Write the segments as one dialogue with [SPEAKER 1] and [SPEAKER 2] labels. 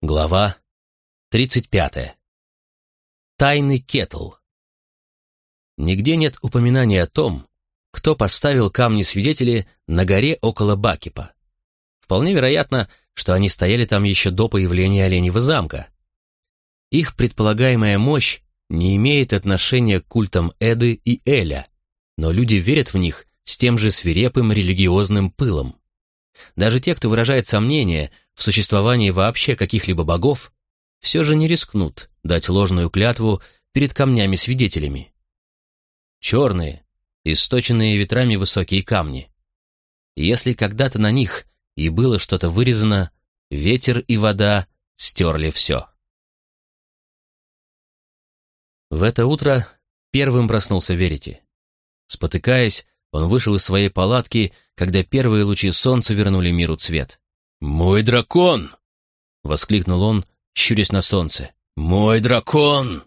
[SPEAKER 1] Глава 35. Тайный кетл. Нигде нет упоминания о том, кто поставил камни-свидетели на горе около Бакипа. Вполне вероятно, что они стояли там еще до появления Оленьего замка. Их предполагаемая мощь не имеет отношения к культам Эды и Эля, но люди верят в них с тем же свирепым религиозным пылом. Даже те, кто выражает сомнения в существовании вообще каких-либо богов, все же не рискнут дать ложную клятву перед камнями-свидетелями. Черные, источенные ветрами высокие камни. Если когда-то на них и было что-то вырезано, ветер и вода стерли все. В это утро первым проснулся Верити. Спотыкаясь, он вышел из своей палатки, когда первые лучи солнца вернули миру цвет.
[SPEAKER 2] «Мой дракон!»
[SPEAKER 1] — воскликнул он, щурясь на солнце.
[SPEAKER 2] «Мой дракон!»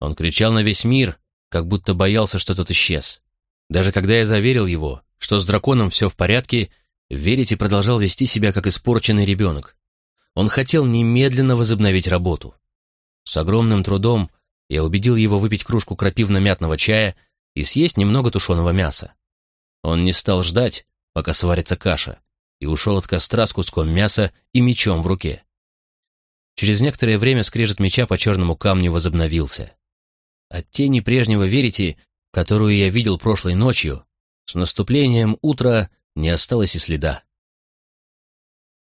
[SPEAKER 1] Он кричал на весь мир, как будто боялся, что тот исчез. Даже когда я заверил его, что с драконом все в порядке, Верите продолжал вести себя как испорченный ребенок. Он хотел немедленно возобновить работу. С огромным трудом я убедил его выпить кружку крапивно-мятного чая и съесть немного тушеного мяса. Он не стал ждать, пока сварится каша, и ушел от костра с куском мяса и мечом в руке. Через некоторое время скрежет меча по черному камню возобновился. От тени прежнего верите, которую я видел прошлой ночью, с наступлением утра не осталось и следа.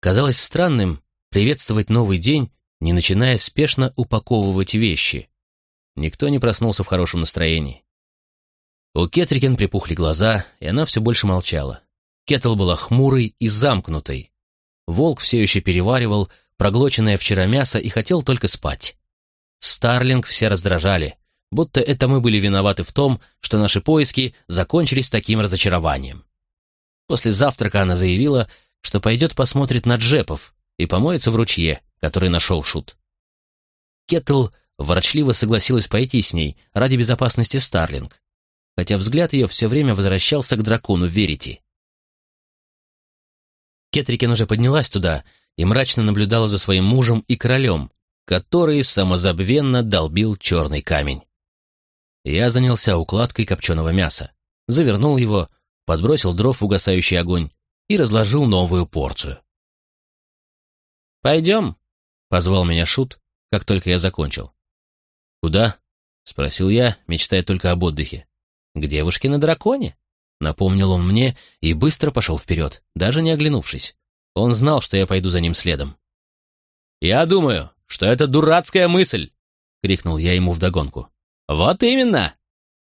[SPEAKER 1] Казалось странным приветствовать новый день, не начиная спешно упаковывать вещи. Никто не проснулся в хорошем настроении. У Кетрикен припухли глаза, и она все больше молчала. Кетл была хмурой и замкнутой. Волк все еще переваривал проглоченное вчера мясо и хотел только спать. Старлинг все раздражали, будто это мы были виноваты в том, что наши поиски закончились таким разочарованием. После завтрака она заявила, что пойдет посмотрит на джепов и помоется в ручье, который нашел Шут. Кетл ворочливо согласилась пойти с ней ради безопасности Старлинг, хотя взгляд ее все время возвращался к дракону Верити. Кетрикен уже поднялась туда и мрачно наблюдала за своим мужем и королем, который самозабвенно долбил черный камень. Я занялся укладкой копченого мяса, завернул его, подбросил дров в угасающий огонь и разложил новую порцию. «Пойдем», — позвал меня Шут, как только я закончил. «Куда?» — спросил я, мечтая только об отдыхе. «К девушке на драконе», — напомнил он мне и быстро пошел вперед, даже не оглянувшись. Он знал, что я пойду за ним следом.
[SPEAKER 2] «Я думаю, что это дурацкая мысль!» — крикнул я ему вдогонку. «Вот именно!»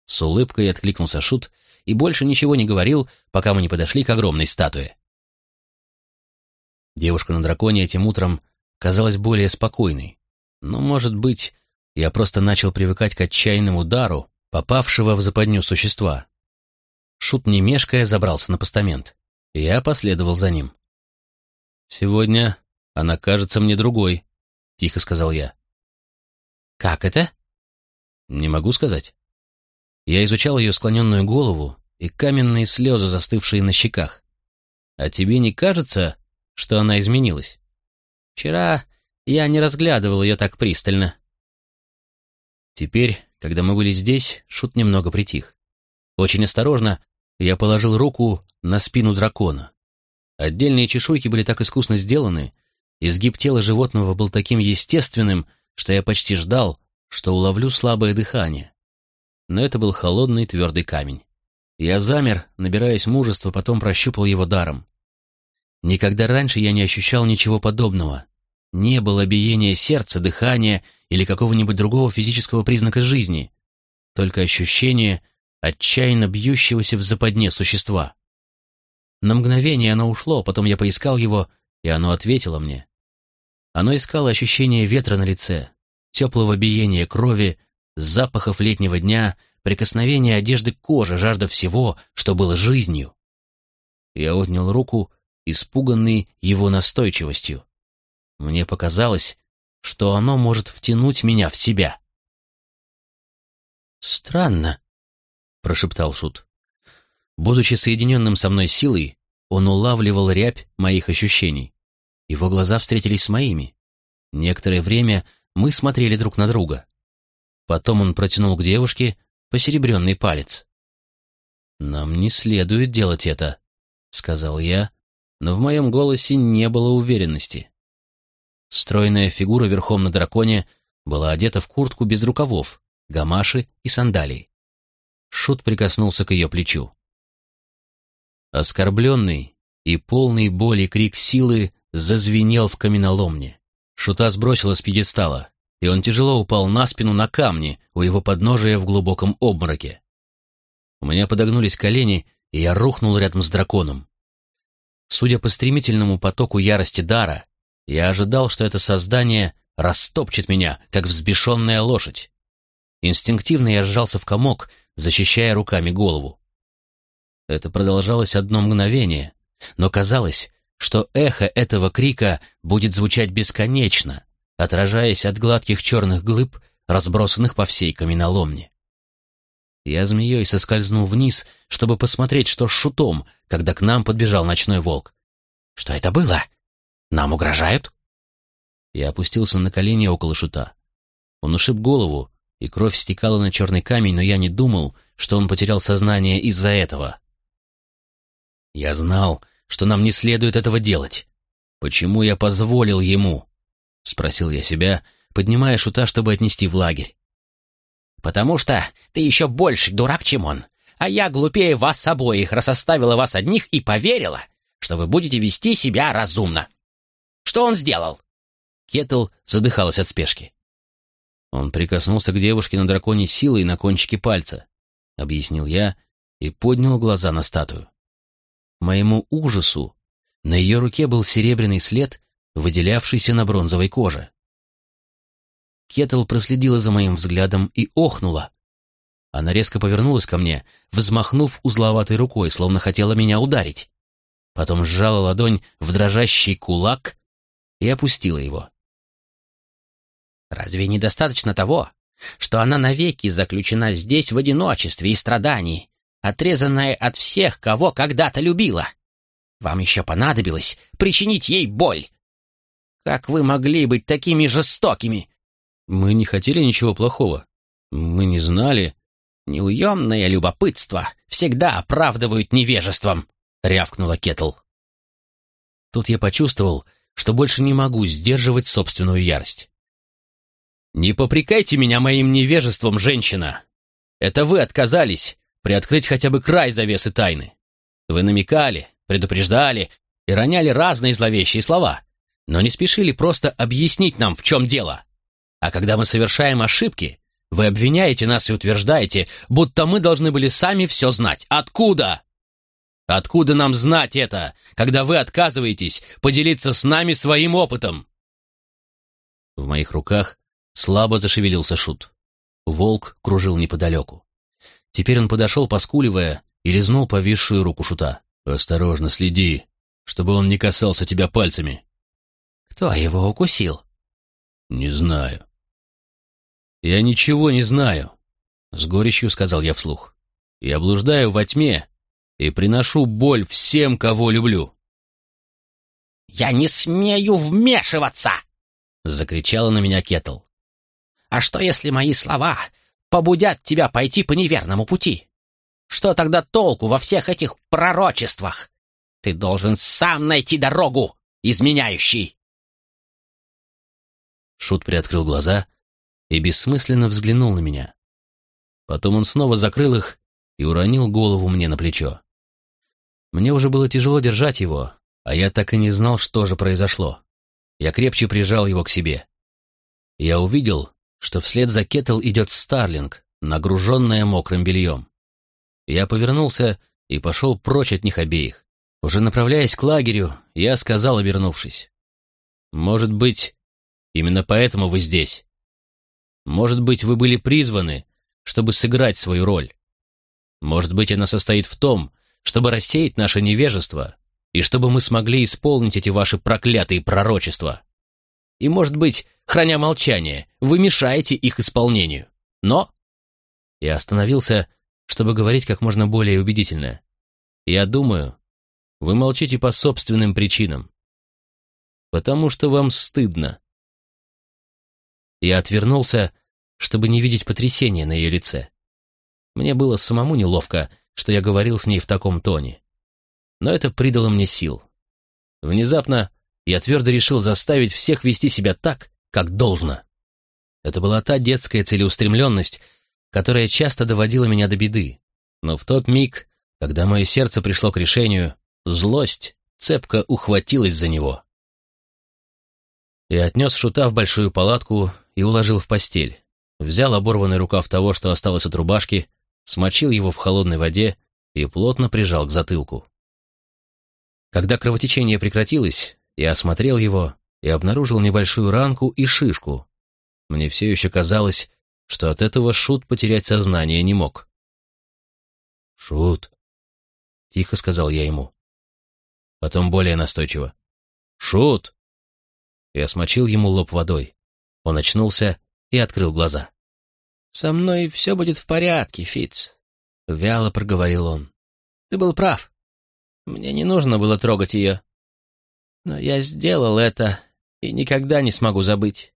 [SPEAKER 1] С улыбкой откликнулся Шут и больше ничего не говорил, пока мы не подошли к огромной статуе. Девушка на драконе этим утром казалась более спокойной. Но, может быть, я просто начал привыкать к отчаянному удару, попавшего в западню существа. Шут, не мешкая, забрался на постамент. Я последовал за ним. «Сегодня она кажется мне другой», — тихо сказал я. «Как это?» «Не могу сказать». Я изучал ее склоненную голову и каменные слезы, застывшие на щеках. «А тебе не кажется, что она изменилась?» «Вчера я не разглядывал ее так пристально». Теперь, когда мы были здесь, Шут немного притих. Очень осторожно я положил руку на спину дракона. Отдельные чешуйки были так искусно сделаны, изгиб тела животного был таким естественным, что я почти ждал, что уловлю слабое дыхание. Но это был холодный твердый камень. Я замер, набираясь мужества, потом прощупал его даром. Никогда раньше я не ощущал ничего подобного. Не было биения сердца, дыхания или какого-нибудь другого физического признака жизни. Только ощущение — отчаянно бьющегося в западне существа. На мгновение оно ушло, потом я поискал его, и оно ответило мне. Оно искало ощущение ветра на лице, теплого биения крови, запахов летнего дня, прикосновения одежды к коже, жажда всего, что было жизнью. Я отнял руку, испуганный его настойчивостью. Мне показалось, что оно может втянуть меня в себя. Странно, прошептал Шут. Будучи соединенным со мной силой, он улавливал рябь моих ощущений. Его глаза встретились с моими. Некоторое время мы смотрели друг на друга. Потом он протянул к девушке посеребренный палец. «Нам не следует делать это», — сказал я, но в моем голосе не было уверенности. Стройная фигура верхом на драконе была одета в куртку без рукавов, гамаши и сандалии. Шут прикоснулся к ее плечу. Оскорбленный и полный боли крик силы зазвенел в каменоломне. Шута сбросила с пьедестала, и он тяжело упал на спину на камни у его подножия в глубоком обмороке. У меня подогнулись колени, и я рухнул рядом с драконом. Судя по стремительному потоку ярости дара, я ожидал, что это создание растопчет меня, как взбешенная лошадь. Инстинктивно я сжался в комок, защищая руками голову. Это продолжалось одно мгновение, но казалось, что эхо этого крика будет звучать бесконечно, отражаясь от гладких черных глыб, разбросанных по всей каменоломне. Я змеей соскользнул вниз, чтобы посмотреть, что с шутом, когда к нам подбежал ночной волк. «Что это было? Нам угрожают?» Я опустился на колени около шута. Он ушиб голову, и кровь стекала на черный камень, но я не думал, что он потерял сознание из-за этого. Я знал, что нам не следует этого делать. Почему я позволил ему? — спросил я себя, поднимая шута, чтобы отнести в лагерь. «Потому что ты еще больше дурак, чем он, а я глупее вас обоих, рассоставила вас одних и поверила, что вы будете вести себя разумно. Что он сделал?» Кетл задыхалась от спешки. Он прикоснулся к девушке на драконе силой на кончике пальца, — объяснил я и поднял глаза на статую. Моему ужасу на ее руке был серебряный след выделявшийся на бронзовой коже. Кетл проследила за моим взглядом и охнула. Она резко повернулась ко мне, взмахнув узловатой рукой, словно хотела меня ударить. Потом сжала ладонь в дрожащий кулак и опустила его. «Разве недостаточно того, что она навеки заключена здесь в одиночестве и страдании, отрезанная от всех, кого когда-то любила? Вам еще понадобилось причинить ей боль, как вы могли быть такими жестокими?» «Мы не хотели ничего плохого. Мы не знали».
[SPEAKER 2] «Неуемное любопытство всегда оправдывают невежеством», — рявкнула Кетл.
[SPEAKER 1] Тут я почувствовал, что больше не могу сдерживать собственную ярость.
[SPEAKER 2] «Не попрекайте меня моим невежеством, женщина! Это вы отказались приоткрыть хотя бы край завесы тайны. Вы намекали, предупреждали и роняли разные зловещие слова но не спешили просто объяснить нам, в чем дело. А когда мы совершаем ошибки, вы обвиняете нас и утверждаете, будто мы должны были сами все знать. Откуда? Откуда нам знать это, когда вы отказываетесь поделиться с нами своим опытом?
[SPEAKER 1] В моих руках слабо зашевелился шут. Волк кружил неподалеку. Теперь он подошел, поскуливая, и лизнул повисшую руку шута. «Осторожно, следи, чтобы он не касался тебя пальцами»,
[SPEAKER 2] кто его укусил?
[SPEAKER 1] Не знаю. Я ничего не знаю, с горечью сказал я вслух. Я блуждаю во тьме и приношу боль всем, кого люблю.
[SPEAKER 2] «Я не смею вмешиваться!» — закричала на меня Кетл. «А что, если мои слова побудят тебя пойти по неверному пути? Что тогда толку во всех этих пророчествах? Ты должен сам найти дорогу, изменяющий!»
[SPEAKER 1] Шут приоткрыл глаза и бессмысленно взглянул на меня. Потом он снова закрыл их и уронил голову мне на плечо. Мне уже было тяжело держать его, а я так и не знал, что же произошло. Я крепче прижал его к себе. Я увидел, что вслед за Кетл идет Старлинг, нагруженная мокрым бельем. Я повернулся и пошел прочь от них обеих. Уже направляясь к лагерю, я сказал, обернувшись. «Может быть, Именно поэтому вы здесь. Может быть, вы были призваны, чтобы сыграть свою роль. Может быть, она состоит в том, чтобы рассеять наше невежество и чтобы мы смогли исполнить эти ваши проклятые пророчества. И, может быть, храня молчание, вы мешаете их исполнению. Но...» Я остановился, чтобы говорить как можно более убедительно. «Я думаю, вы молчите по собственным причинам. Потому что вам стыдно. Я отвернулся, чтобы не видеть потрясения на ее лице. Мне было самому неловко, что я говорил с ней в таком тоне. Но это придало мне сил. Внезапно я твердо решил заставить всех вести себя так, как должно. Это была та детская целеустремленность, которая часто доводила меня до беды. Но в тот миг, когда мое сердце пришло к решению, злость цепко ухватилась за него. Я отнес шута в большую палатку и уложил в постель. Взял оборванный рукав того, что осталось от рубашки, смочил его в холодной воде и плотно прижал к затылку. Когда кровотечение прекратилось, я осмотрел его и обнаружил небольшую ранку и шишку. Мне все еще казалось, что от этого Шут потерять сознание не мог. «Шут», — тихо сказал я ему. Потом более настойчиво. «Шут!» Я смочил ему лоб водой. Он очнулся и открыл глаза.
[SPEAKER 2] «Со мной все будет в порядке, Фиц», — вяло проговорил он. «Ты был прав. Мне не нужно было трогать ее. Но я сделал это и никогда не смогу забыть».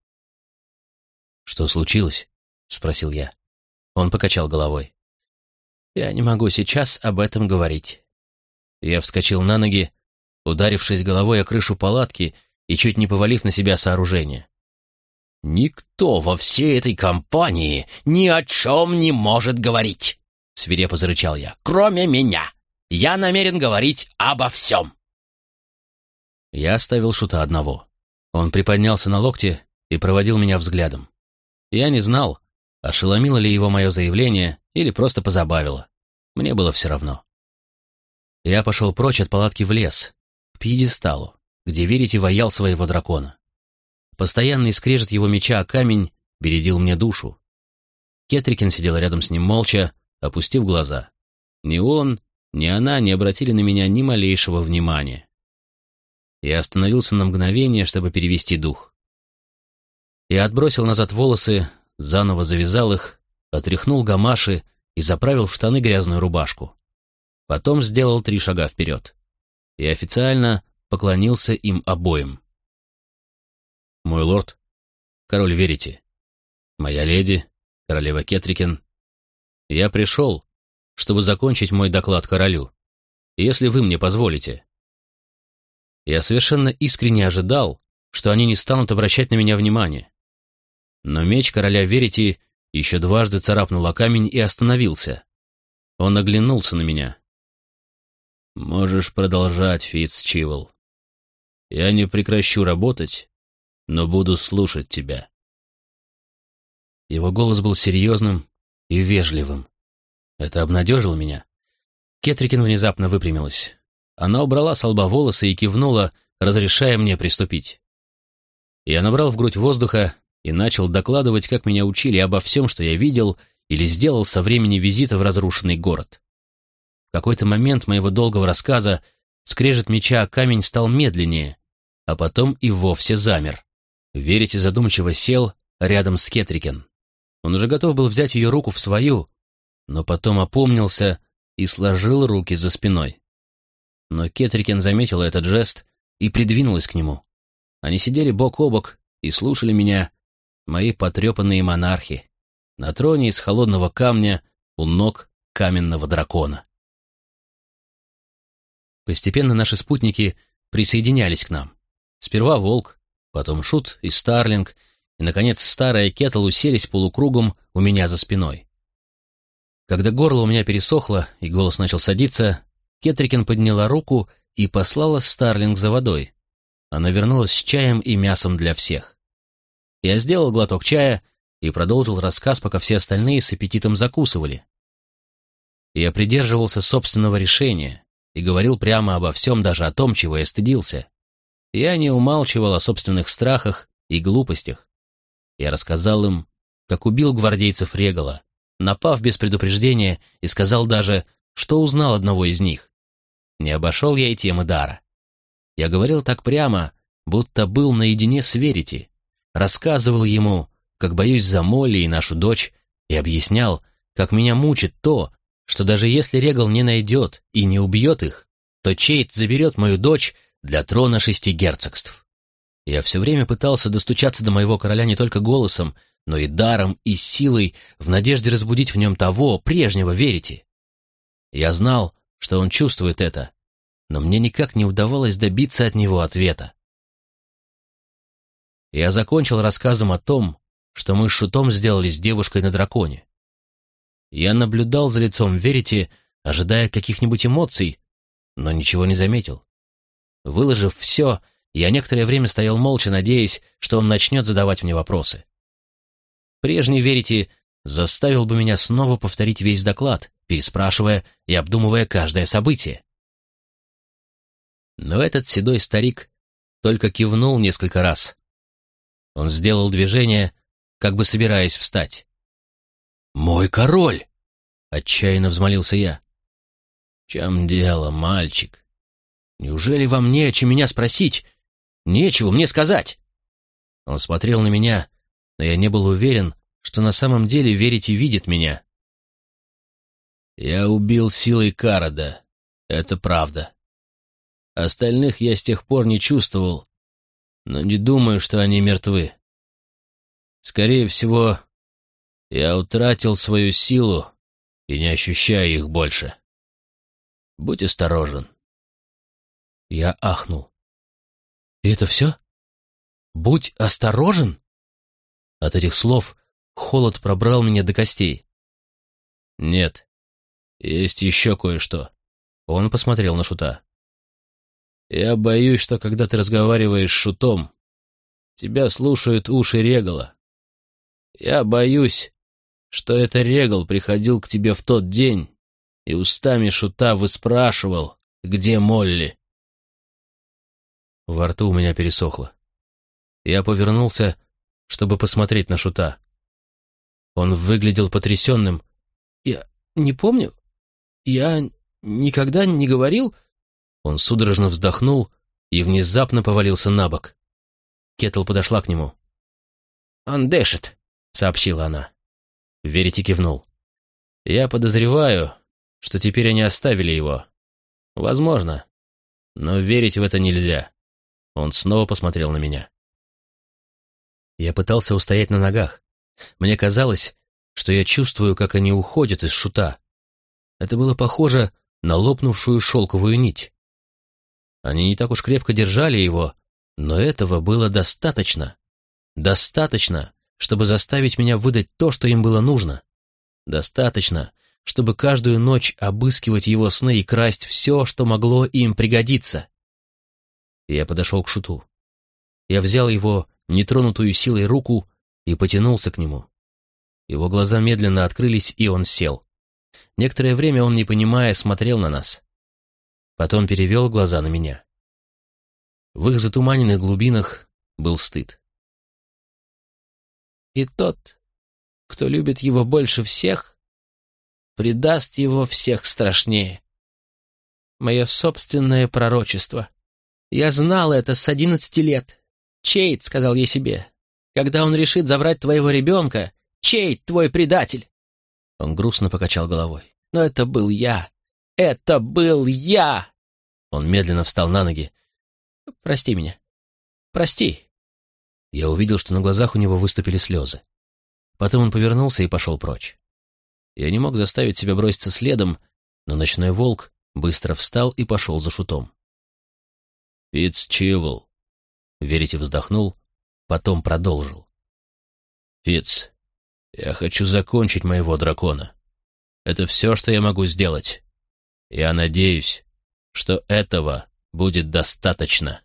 [SPEAKER 1] «Что случилось?» — спросил я. Он покачал головой.
[SPEAKER 2] «Я не могу сейчас об этом говорить».
[SPEAKER 1] Я вскочил на ноги, ударившись головой о крышу палатки и чуть не повалив на себя сооружение.
[SPEAKER 2] «Никто во всей этой компании ни о чем не может говорить!» — свирепо зарычал я. «Кроме меня! Я намерен говорить обо всем!»
[SPEAKER 1] Я оставил шута одного. Он приподнялся на локте и проводил меня взглядом. Я не знал, ошеломило ли его мое заявление или просто позабавило. Мне было все равно. Я пошел прочь от палатки в лес, к пьедесталу, где Верите воял своего дракона. Постоянный скрежет его меча о камень бередил мне душу. Кетрикин сидел рядом с ним молча, опустив глаза. Ни он, ни она не обратили на меня ни малейшего внимания. Я остановился на мгновение, чтобы перевести дух. Я отбросил назад волосы, заново завязал их, отряхнул гамаши и заправил в штаны грязную рубашку. Потом сделал три шага вперед и официально поклонился им обоим. «Мой лорд, король Верите, моя леди, королева Кетрикин, я пришел, чтобы закончить мой доклад королю, если вы мне позволите». Я совершенно искренне ожидал, что они не станут обращать на меня внимание. Но меч короля Верити еще дважды царапнул о камень и остановился. Он оглянулся на меня. «Можешь продолжать, Фитц Чивол. Я не прекращу работать, но буду слушать тебя». Его голос был серьезным и вежливым. Это обнадежило меня. Кетрикин внезапно выпрямилась. Она убрала с лба волосы и кивнула, разрешая мне приступить. Я набрал в грудь воздуха и начал докладывать, как меня учили обо всем, что я видел или сделал со времени визита в разрушенный город. В какой-то момент моего долгого рассказа скрежет меча о камень стал медленнее, а потом и вовсе замер. Верите задумчиво сел рядом с Кетрикен. Он уже готов был взять ее руку в свою, но потом опомнился и сложил руки за спиной. Но Кетрикен заметила этот жест и придвинулась к нему. Они сидели бок о бок и слушали меня, мои потрепанные монархи, на троне из холодного камня у ног каменного дракона. Постепенно наши спутники присоединялись к нам. Сперва Волк, потом Шут и Старлинг, и, наконец, старая Кетл уселись полукругом у меня за спиной. Когда горло у меня пересохло и голос начал садиться, Кетрикин подняла руку и послала Старлинг за водой. Она вернулась с чаем и мясом для всех. Я сделал глоток чая и продолжил рассказ, пока все остальные с аппетитом закусывали. Я придерживался собственного решения, и говорил прямо обо всем, даже о том, чего я стыдился. Я не умалчивал о собственных страхах и глупостях. Я рассказал им, как убил гвардейцев Регала, напав без предупреждения и сказал даже, что узнал одного из них. Не обошел я и темы дара. Я говорил так прямо, будто был наедине с Верити, рассказывал ему, как боюсь за Молли и нашу дочь, и объяснял, как меня мучит то, что даже если Регал не найдет и не убьет их, то Чейт заберет мою дочь для трона шести герцогств. Я все время пытался достучаться до моего короля не только голосом, но и даром, и силой, в надежде разбудить в нем того, прежнего, верите. Я знал, что он чувствует это, но мне никак не удавалось добиться от него ответа. Я закончил рассказом о том, что мы с Шутом сделали с девушкой на драконе. Я наблюдал за лицом Верити, ожидая каких-нибудь эмоций, но ничего не заметил. Выложив все, я некоторое время стоял молча, надеясь, что он начнет задавать мне вопросы. Прежний Верити заставил бы меня снова повторить весь доклад, переспрашивая и обдумывая каждое событие. Но этот седой старик только кивнул несколько раз. Он сделал движение, как бы собираясь встать. «Мой король!» — отчаянно взмолился я. «В чем дело, мальчик? Неужели вам не о чем меня спросить? Нечего мне сказать!» Он смотрел на меня, но я не был уверен, что на самом деле верить и видит меня. «Я убил силой Карада, это правда. Остальных я с тех пор не чувствовал, но не думаю, что они мертвы. Скорее всего, я утратил свою силу и не ощущаю их больше. Будь осторожен. Я ахнул. И это все? Будь осторожен? От этих слов холод пробрал меня до костей. Нет, есть еще кое-что. Он посмотрел на Шута. Я боюсь, что когда ты разговариваешь с Шутом, тебя слушают уши Регала. Я боюсь, что это Регал приходил к тебе в тот день и устами Шута выспрашивал, где Молли. Во рту у меня пересохло. Я повернулся, чтобы посмотреть на Шута. Он выглядел потрясенным. «Я не помню. Я никогда не говорил...» Он судорожно вздохнул и внезапно повалился на бок. Кетл подошла к нему. «Он дышит», — сообщила она. Верите кивнул. «Я подозреваю, что теперь они оставили его. Возможно. Но верить в это нельзя». Он снова посмотрел на меня. Я пытался устоять на ногах. Мне казалось, что я чувствую, как они уходят из шута. Это было похоже на лопнувшую шелковую нить. Они не так уж крепко держали его, но этого было достаточно. Достаточно, чтобы заставить меня выдать то, что им было нужно. Достаточно, чтобы каждую ночь обыскивать его сны и красть все, что могло им пригодиться. Я подошел к шуту. Я взял его нетронутую силой руку и потянулся к нему. Его глаза медленно открылись, и он сел. Некоторое время он, не понимая, смотрел на нас. Потом перевел глаза на меня. В их затуманенных глубинах был стыд. «И тот, кто любит его больше всех, предаст его всех страшнее. Мое собственное пророчество. Я знал это с одиннадцати лет. Чейт, сказал я себе, когда он решит забрать твоего ребенка, Чейт твой предатель. Он грустно покачал головой. Но это был я. Это был я. Он медленно встал на ноги. Прости меня. Прости. Я увидел, что на глазах у него выступили слезы. Потом он повернулся и пошел прочь. Я не мог заставить себя броситься следом, но ночной волк быстро встал и пошел за шутом. «Фитц-Чивл», Верите вздохнул, потом продолжил. «Фитц, я хочу закончить моего дракона. Это все, что я могу сделать. Я надеюсь, что этого будет достаточно».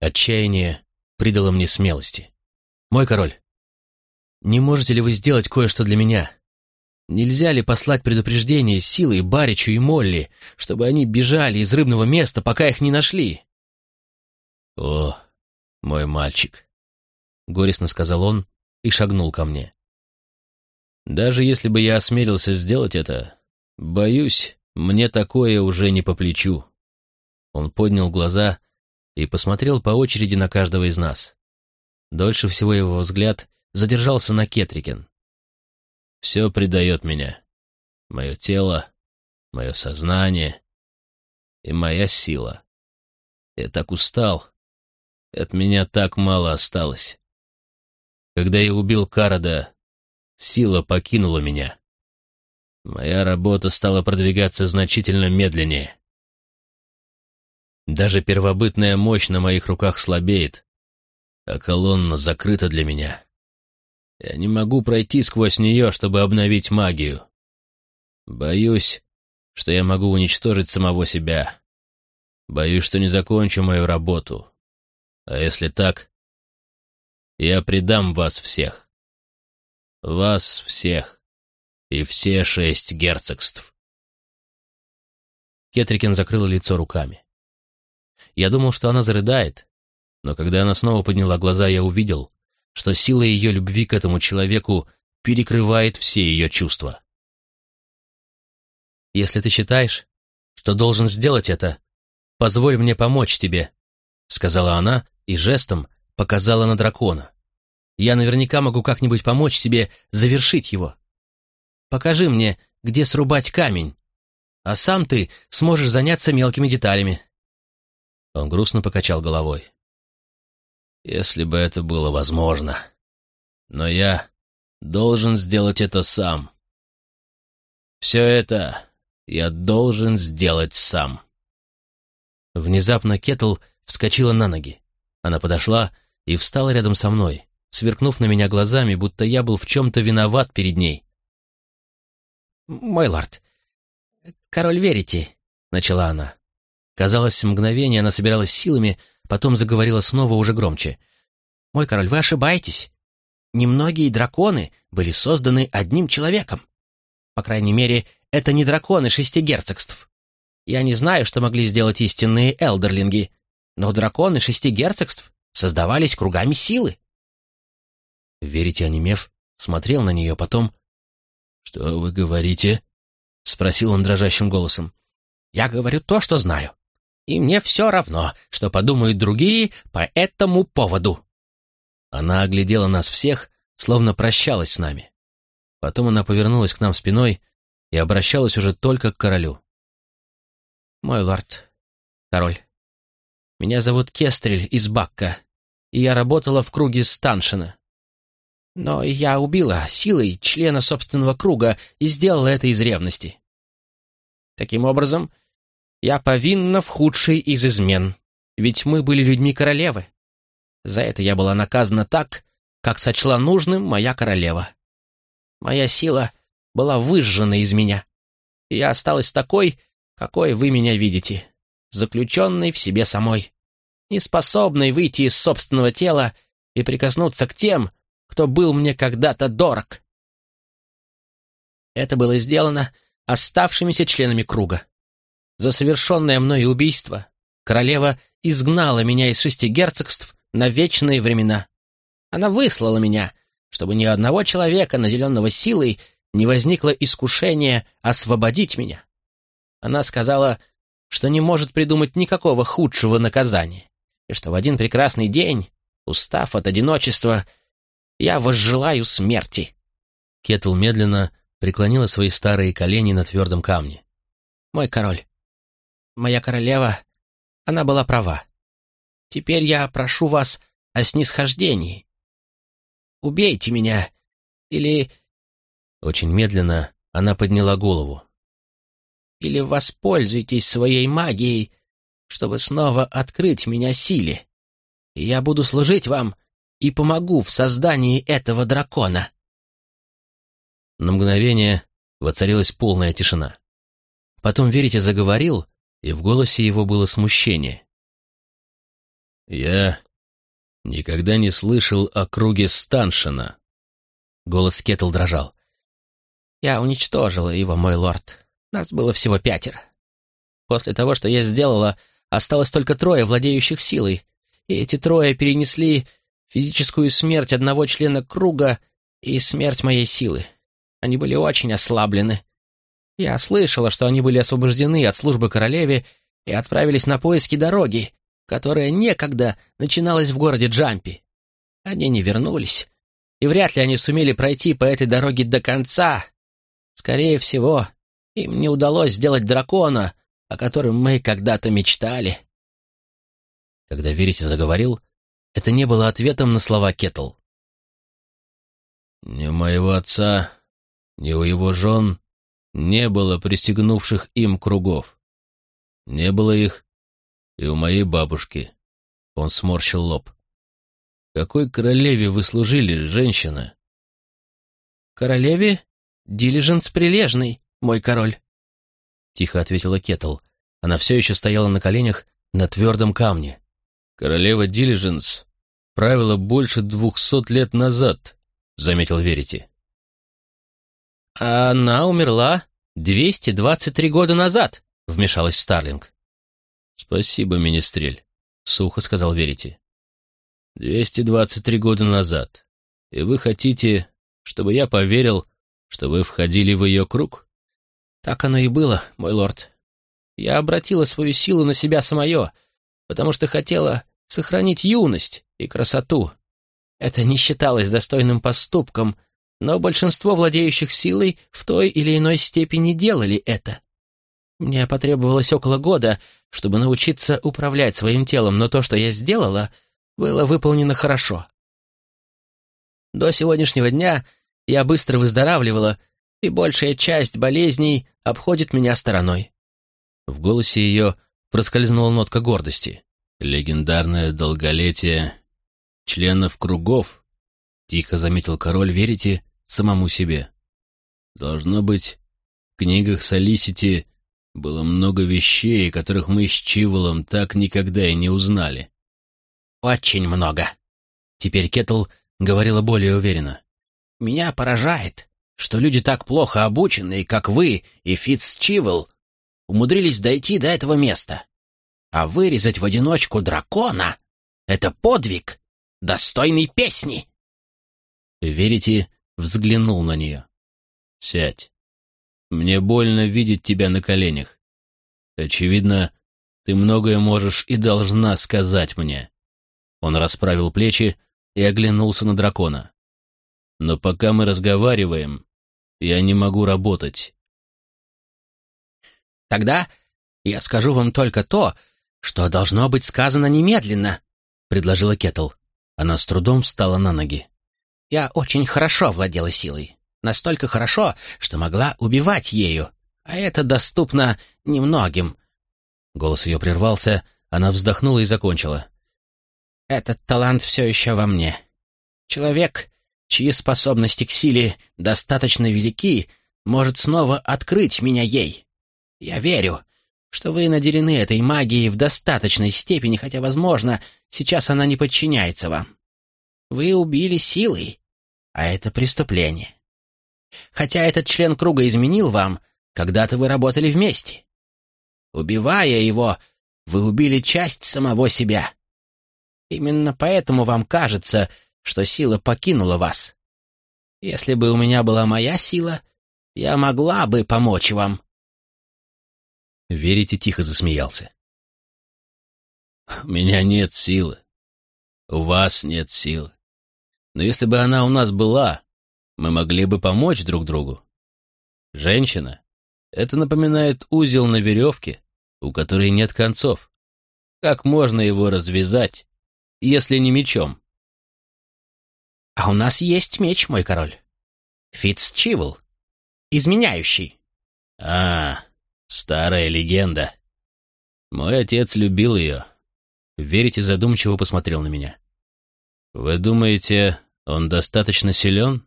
[SPEAKER 1] Отчаяние придало мне смелости. «Мой король, не можете ли вы сделать кое-что для меня? Нельзя ли послать предупреждение силой Баричу и Молли, чтобы они бежали из рыбного места, пока их не нашли?» «О, мой мальчик», — горестно сказал он и шагнул ко мне. «Даже если бы я осмелился сделать это, боюсь, мне такое уже не по плечу». Он поднял глаза и посмотрел по очереди на каждого из нас. Дольше всего его взгляд задержался на Кетрикен. «Все предает меня. Мое тело, мое сознание и моя сила. Я так устал,
[SPEAKER 2] От меня так мало осталось. Когда я убил Карада, сила покинула меня. Моя работа стала продвигаться значительно медленнее. Даже первобытная мощь на моих руках слабеет, а колонна закрыта для меня. Я не могу пройти сквозь нее, чтобы обновить магию. Боюсь, что я могу уничтожить самого себя. Боюсь, что не закончу мою работу. А если так, я предам вас всех. Вас всех. И все шесть герцогств.
[SPEAKER 1] Кетрикин закрыла лицо руками. Я думал, что она зарыдает, но когда она снова подняла глаза, я увидел, что сила ее любви к этому человеку перекрывает все ее чувства. «Если ты считаешь, что должен сделать это, позволь мне помочь тебе», — сказала она и жестом показала на дракона. «Я наверняка могу как-нибудь помочь тебе завершить его. Покажи мне, где срубать камень, а сам ты сможешь заняться мелкими деталями». Он грустно покачал головой.
[SPEAKER 2] Если бы это было возможно. Но я должен сделать это сам. Все это я должен сделать сам.
[SPEAKER 1] Внезапно Кетл вскочила на ноги. Она подошла и встала рядом со мной, сверкнув на меня глазами, будто я был в чем-то виноват перед ней. «Мой лорд, король верите?» — начала она. Казалось, мгновение она собиралась силами, потом заговорила снова уже громче. «Мой король, вы ошибаетесь. Немногие драконы были созданы одним человеком. По крайней мере, это не драконы шести герцогств. Я не знаю, что могли сделать истинные элдерлинги, но драконы шести герцогств создавались кругами силы. Верите, онемев, смотрел на нее, потом...
[SPEAKER 2] «Что вы говорите?» — спросил он дрожащим голосом.
[SPEAKER 1] «Я говорю то, что знаю и мне все равно, что подумают другие по этому поводу». Она оглядела нас всех, словно прощалась с нами. Потом она повернулась к нам спиной и обращалась уже только к королю. «Мой лорд, король, меня зовут Кестрель из Бакка, и я работала в круге Станшина. Но я убила силой члена собственного круга и сделала это из ревности. Таким образом, я повинна в худшей из измен, ведь мы были людьми королевы. За это я была наказана так, как сочла нужным моя королева. Моя сила была выжжена из меня, и я осталась такой, какой вы меня видите, заключенной в себе самой, неспособной выйти из собственного тела и прикоснуться к тем, кто был мне когда-то дорог. Это было сделано оставшимися членами круга. За совершенное мною убийство королева изгнала меня из шести герцогств на вечные времена. Она выслала меня, чтобы ни одного человека, наделенного силой, не возникло искушение освободить меня. Она сказала, что не может придумать никакого худшего наказания, и что в один прекрасный день, устав от одиночества, я возжелаю смерти. Кетл медленно преклонила свои старые колени на твердом камне. «Мой король, моя королева, она была права. Теперь я прошу вас о снисхождении. Убейте меня, или...» Очень медленно она подняла голову. «Или воспользуйтесь своей магией, чтобы снова открыть меня силе, и я буду служить вам и помогу в создании этого дракона». На мгновение воцарилась полная тишина. Потом Верите заговорил, и в голосе его было смущение.
[SPEAKER 2] «Я никогда не слышал о круге Станшина».
[SPEAKER 1] Голос Кетл дрожал. «Я уничтожила его, мой лорд. Нас было всего пятеро. После того, что я сделала, осталось только трое, владеющих силой, и эти трое перенесли физическую смерть одного члена круга и смерть моей силы. Они были очень ослаблены. Я слышала, что они были освобождены от службы королеве и отправились на поиски дороги, которая некогда начиналась в городе Джампи. Они не вернулись, и вряд ли они сумели пройти по этой дороге до конца. Скорее всего, им не удалось сделать дракона, о котором мы когда-то мечтали. Когда Верите заговорил, это не было ответом на слова Кетл.
[SPEAKER 2] «Ни у моего отца, ни у его жен не было пристегнувших им кругов. Не было их и у моей бабушки». Он сморщил лоб. «Какой королеве вы служили, женщина?»
[SPEAKER 1] «Королеве дилиженс прилежный, мой король», — тихо ответила Кетл. Она все еще стояла на коленях на твердом камне.
[SPEAKER 2] «Королева Дилиженс правила больше двухсот лет назад», — заметил Верити.
[SPEAKER 1] «А она умерла двести двадцать три года назад», — вмешалась Старлинг.
[SPEAKER 2] «Спасибо, Министрель», — сухо сказал Верити. «Двести двадцать три года назад. И вы хотите, чтобы я поверил, что вы входили в ее круг?»
[SPEAKER 1] «Так оно и было, мой лорд. Я обратила свою силу на себя самое, потому что хотела сохранить юность и красоту. Это не считалось достойным поступком, но большинство владеющих силой в той или иной степени делали это. Мне потребовалось около года, чтобы научиться управлять своим телом, но то, что я сделала, было выполнено хорошо. До сегодняшнего дня я быстро выздоравливала, и большая часть болезней обходит меня стороной.
[SPEAKER 2] В голосе ее проскользнула нотка гордости. «Легендарное долголетие членов кругов», — тихо заметил король, верите самому себе. «Должно быть, в книгах Солисити было много вещей, которых мы с Чиволом так никогда и не узнали».
[SPEAKER 1] «Очень много», — теперь Кетл говорила более уверенно. «Меня поражает, что люди так плохо обученные, как вы и Фитц Чивол, умудрились дойти до этого места. А вырезать в одиночку дракона — это подвиг, достойный песни.
[SPEAKER 2] Верите, взглянул на нее. «Сядь. Мне больно видеть тебя на коленях. Очевидно, ты многое можешь и должна сказать мне». Он расправил плечи и оглянулся на дракона. «Но пока мы разговариваем, я не могу работать.
[SPEAKER 1] Тогда я скажу вам только то, что должно быть сказано немедленно», — предложила Кетл. Она с трудом встала на ноги. «Я очень хорошо владела силой. Настолько хорошо, что могла убивать ею. А это доступно немногим». Голос ее прервался, она вздохнула и закончила. «Этот талант все еще во мне. Человек, чьи способности к силе достаточно велики, может снова открыть меня ей. Я верю, что вы наделены этой магией в достаточной степени, хотя, возможно, сейчас она не подчиняется вам. Вы убили силой, а это преступление. Хотя этот член круга изменил вам, когда-то вы работали вместе. Убивая его, вы убили часть самого себя. Именно поэтому вам кажется, что сила покинула вас. Если бы у меня была моя сила, я могла бы помочь вам.
[SPEAKER 2] Верите тихо засмеялся. «У меня нет силы. У вас нет силы. Но если бы она у нас была, мы могли бы помочь друг другу. Женщина — это напоминает узел на веревке, у которой нет концов. Как можно его развязать, если не мечом?»
[SPEAKER 1] «А у нас есть меч, мой король. Фитц Чивл, изменяющий».
[SPEAKER 2] «А, Старая легенда. Мой отец любил ее. Верите задумчиво посмотрел на меня. Вы думаете, он достаточно силен?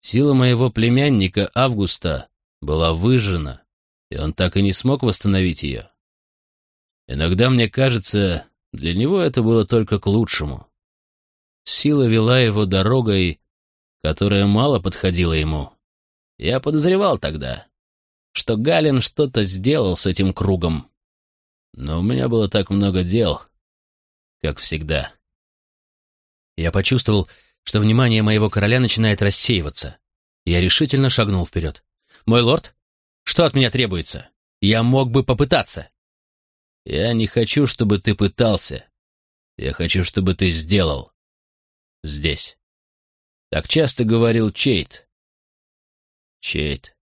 [SPEAKER 2] Сила моего племянника Августа была выжжена, и он так и не смог восстановить ее. Иногда мне кажется, для него это было только к лучшему. Сила вела его дорогой, которая мало подходила ему. Я подозревал тогда, что Галин что-то сделал с этим кругом. Но у меня было так много дел, как всегда. Я почувствовал, что внимание моего короля начинает рассеиваться. Я решительно шагнул вперед. «Мой лорд, что от меня требуется? Я мог бы попытаться». «Я не хочу, чтобы ты пытался. Я хочу, чтобы ты сделал. Здесь». Так часто говорил Чейт. Чейт.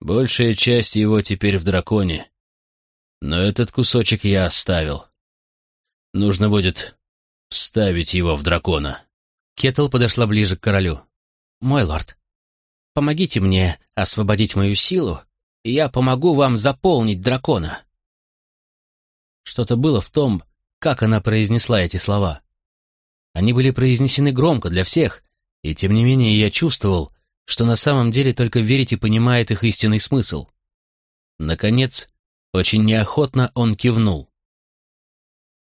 [SPEAKER 2] Большая часть его теперь в драконе. Но этот кусочек я оставил. Нужно будет вставить его в дракона.
[SPEAKER 1] Кетл подошла ближе к королю.
[SPEAKER 3] «Мой лорд, помогите мне освободить мою силу, и я помогу вам заполнить дракона».
[SPEAKER 1] Что-то было в том, как она произнесла эти слова. Они были произнесены громко для всех, и тем не менее я чувствовал, что на самом деле только верить и понимает их истинный смысл. Наконец, очень неохотно он кивнул.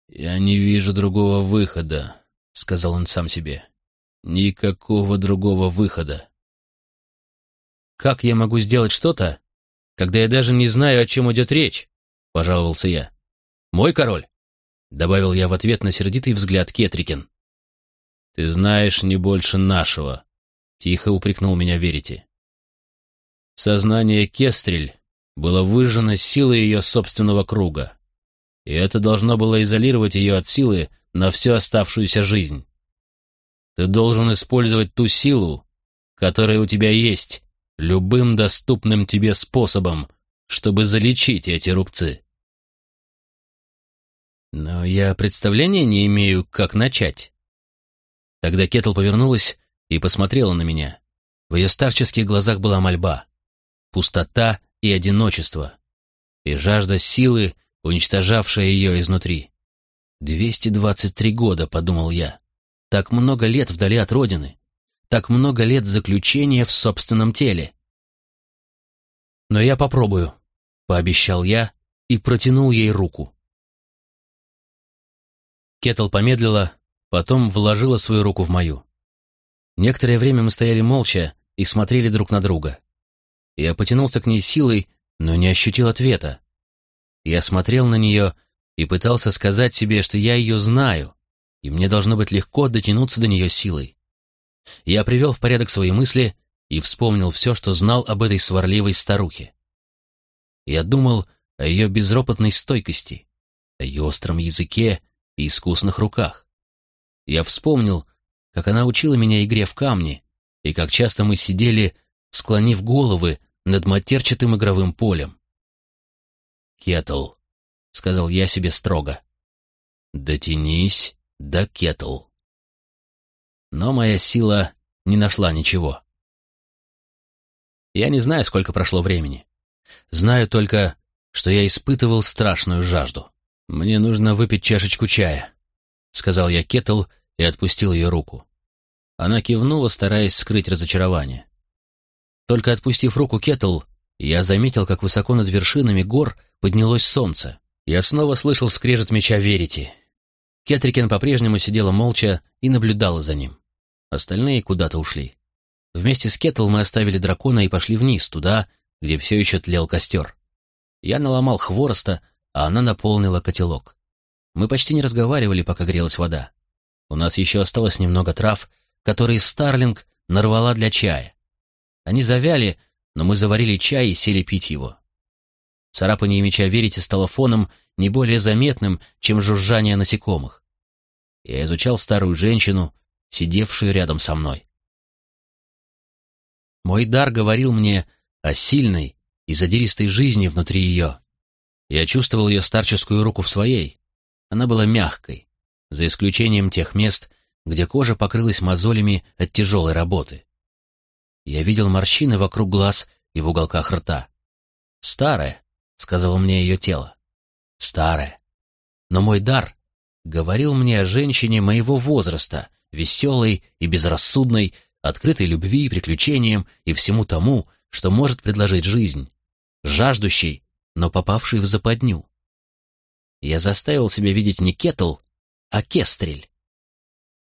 [SPEAKER 2] «Я не вижу другого выхода», — сказал он сам себе. «Никакого другого выхода».
[SPEAKER 1] «Как я могу сделать что-то, когда я даже не знаю, о чем идет речь?» — пожаловался я. «Мой король?» — добавил я в ответ на сердитый взгляд Кетрикин.
[SPEAKER 2] «Ты знаешь не больше нашего», — тихо упрекнул меня Верите. Сознание Кестрель было выжжено силой ее собственного круга и это должно было изолировать ее от силы на всю оставшуюся жизнь. Ты должен использовать ту силу, которая у тебя есть, любым доступным тебе способом, чтобы залечить эти рубцы.
[SPEAKER 1] Но я представления не имею, как начать. Тогда Кетл повернулась и посмотрела на меня. В ее старческих глазах была мольба, пустота и одиночество, и жажда силы, уничтожавшая ее изнутри. «Двести двадцать три года», — подумал я. «Так много лет вдали от родины. Так много лет заключения в собственном теле». «Но я попробую», — пообещал я и протянул ей руку. Кетл помедлила, потом вложила свою руку в мою. Некоторое время мы стояли молча и смотрели друг на друга. Я потянулся к ней силой, но не ощутил ответа. Я смотрел на нее и пытался сказать себе, что я ее знаю, и мне должно быть легко дотянуться до нее силой. Я привел в порядок свои мысли и вспомнил все, что знал об этой сварливой старухе. Я думал о ее безропотной стойкости, о ее остром языке и искусных руках. Я вспомнил, как она учила меня игре в камни, и как часто мы сидели, склонив головы над матерчатым игровым полем. Кетл», — сказал я себе строго. «Дотянись до Кетл». Но моя сила не нашла ничего. Я не знаю, сколько прошло времени. Знаю только, что я испытывал страшную жажду. «Мне нужно выпить чашечку чая», — сказал я Кетл и отпустил ее руку. Она кивнула, стараясь скрыть разочарование. Только отпустив руку Кетл, я заметил, как высоко над вершинами гор поднялось солнце. Я снова слышал скрежет меча Верити. Кетрикен по-прежнему сидела молча и наблюдала за ним. Остальные куда-то ушли. Вместе с Кетл мы оставили дракона и пошли вниз, туда, где все еще тлел костер. Я наломал хвороста, а она наполнила котелок. Мы почти не разговаривали, пока грелась вода. У нас еще осталось немного трав, которые Старлинг нарвала для чая. Они завяли, но мы заварили чай и сели пить его. Царапание меча верите стало фоном не более заметным, чем жужжание насекомых. Я изучал старую женщину, сидевшую рядом со мной. Мой дар говорил мне о сильной и задиристой жизни внутри ее. Я чувствовал ее старческую руку в своей. Она была мягкой, за исключением тех мест, где кожа покрылась мозолями от тяжелой работы. Я видел морщины вокруг глаз и в уголках рта. Старое, сказала мне ее тело. Старое. Но мой дар говорил мне о женщине моего возраста, веселой и безрассудной, открытой любви, и приключениям и всему тому, что может предложить жизнь, жаждущей, но попавшей в западню. Я заставил себя видеть не Кетл, а Кестрель.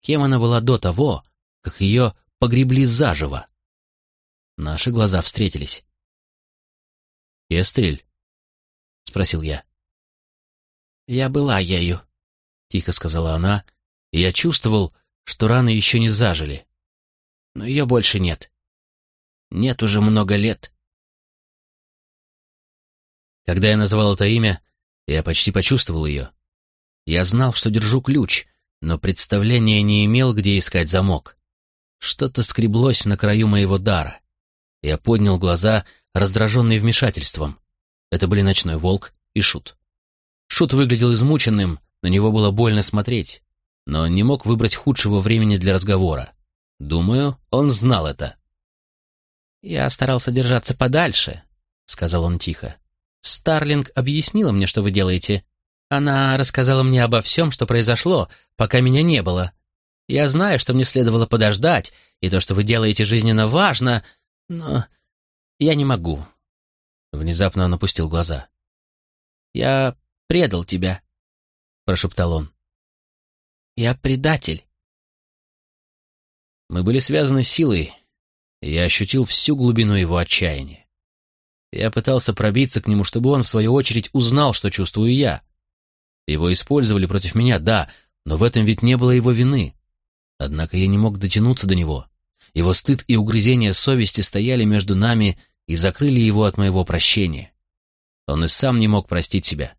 [SPEAKER 1] Кем она была до того, как ее погребли заживо? Наши глаза встретились. «Эстрель?» — спросил я. «Я была ею», — тихо сказала она, и я чувствовал, что раны еще не зажили. Но ее больше нет. Нет уже много лет. Когда я назвал это имя, я почти почувствовал ее. Я знал, что держу ключ, но представления не имел, где искать замок. Что-то скреблось на краю моего дара. Я поднял глаза, раздраженный вмешательством. Это были ночной волк и Шут. Шут выглядел измученным, на него было больно смотреть. но не мог выбрать худшего времени для разговора. Думаю, он знал это.
[SPEAKER 3] «Я старался держаться подальше», — сказал он тихо. «Старлинг объяснила мне, что вы делаете. Она рассказала мне обо всем, что произошло, пока меня не было. Я знаю, что мне следовало подождать, и то, что вы делаете, жизненно важно, но я не могу».
[SPEAKER 1] Внезапно он опустил глаза.
[SPEAKER 3] «Я предал тебя», — прошептал он. «Я предатель».
[SPEAKER 1] Мы были связаны силой, и я ощутил всю глубину его отчаяния. Я пытался пробиться к нему, чтобы он, в свою очередь, узнал, что чувствую я. Его использовали против меня, да, но в этом ведь не было его вины. Однако я не мог дотянуться до него. Его стыд и угрызение совести стояли между нами и закрыли его от моего прощения. Он и сам не мог простить себя.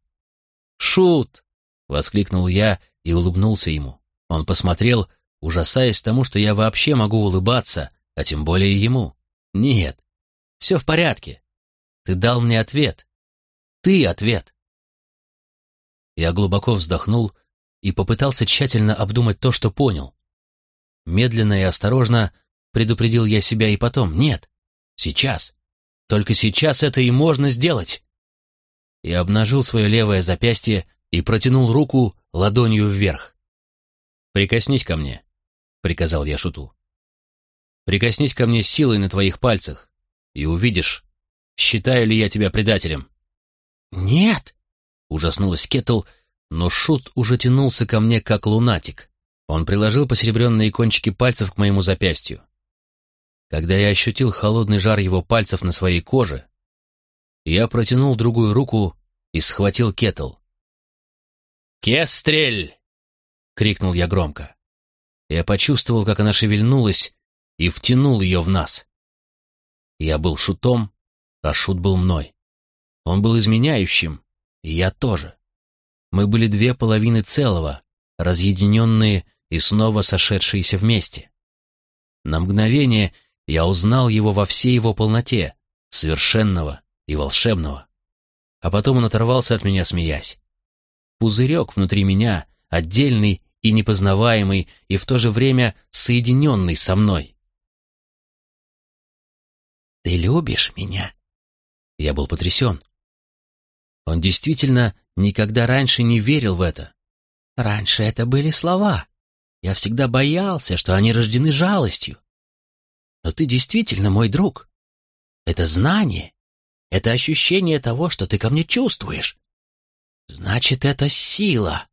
[SPEAKER 1] «Шут!» — воскликнул я и улыбнулся ему. Он посмотрел, ужасаясь тому, что я вообще могу улыбаться, а тем более ему. «Нет, все в порядке. Ты дал мне ответ. Ты ответ». Я глубоко вздохнул и попытался тщательно обдумать то, что понял. Медленно и осторожно предупредил я себя и потом. «Нет, сейчас. Только сейчас это и можно сделать». Я обнажил свое левое запястье и протянул руку ладонью вверх. «Прикоснись ко мне», приказал я шуту. Прикоснись ко мне силой на твоих пальцах, и увидишь, считаю ли я тебя предателем.
[SPEAKER 3] Нет,
[SPEAKER 1] ужаснулась Кетл, но шут уже тянулся ко мне как лунатик. Он приложил посеребренные кончики пальцев к моему запястью. Когда я ощутил холодный жар его пальцев на своей коже, я протянул другую руку и схватил Кетл. «Кестрель!» — крикнул я громко. Я почувствовал, как она шевельнулась и втянул ее в нас. Я был шутом, а шут был мной. Он был изменяющим, и я тоже. Мы были две половины целого, разъединенные и снова сошедшиеся вместе. На мгновение я узнал его во всей его полноте, совершенного и волшебного. А потом он оторвался от меня, смеясь. Пузырек внутри меня, отдельный и непознаваемый, и в то же время соединенный со мной.
[SPEAKER 3] «Ты любишь меня?»
[SPEAKER 1] Я был потрясен. Он действительно никогда раньше не верил в это.
[SPEAKER 3] Раньше это были слова. Я всегда боялся, что они рождены жалостью. Но ты действительно мой друг. Это знание, это ощущение того, что ты ко мне чувствуешь. Значит, это сила.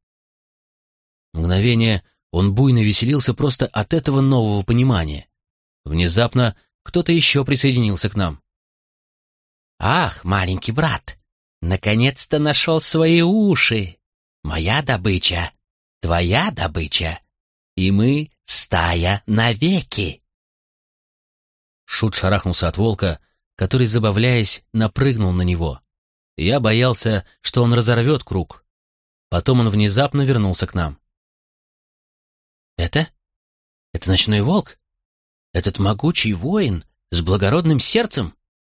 [SPEAKER 1] Мгновение он буйно веселился просто от этого нового понимания. Внезапно кто-то еще присоединился к нам.
[SPEAKER 3] «Ах, маленький брат, наконец-то нашел свои уши! Моя добыча, твоя добыча, и мы стая навеки!»
[SPEAKER 1] Шут шарахнулся от волка, который, забавляясь, напрыгнул на него. Я боялся, что он разорвет круг. Потом он внезапно вернулся к нам.
[SPEAKER 3] Это? Это ночной волк? Этот могучий воин с благородным сердцем?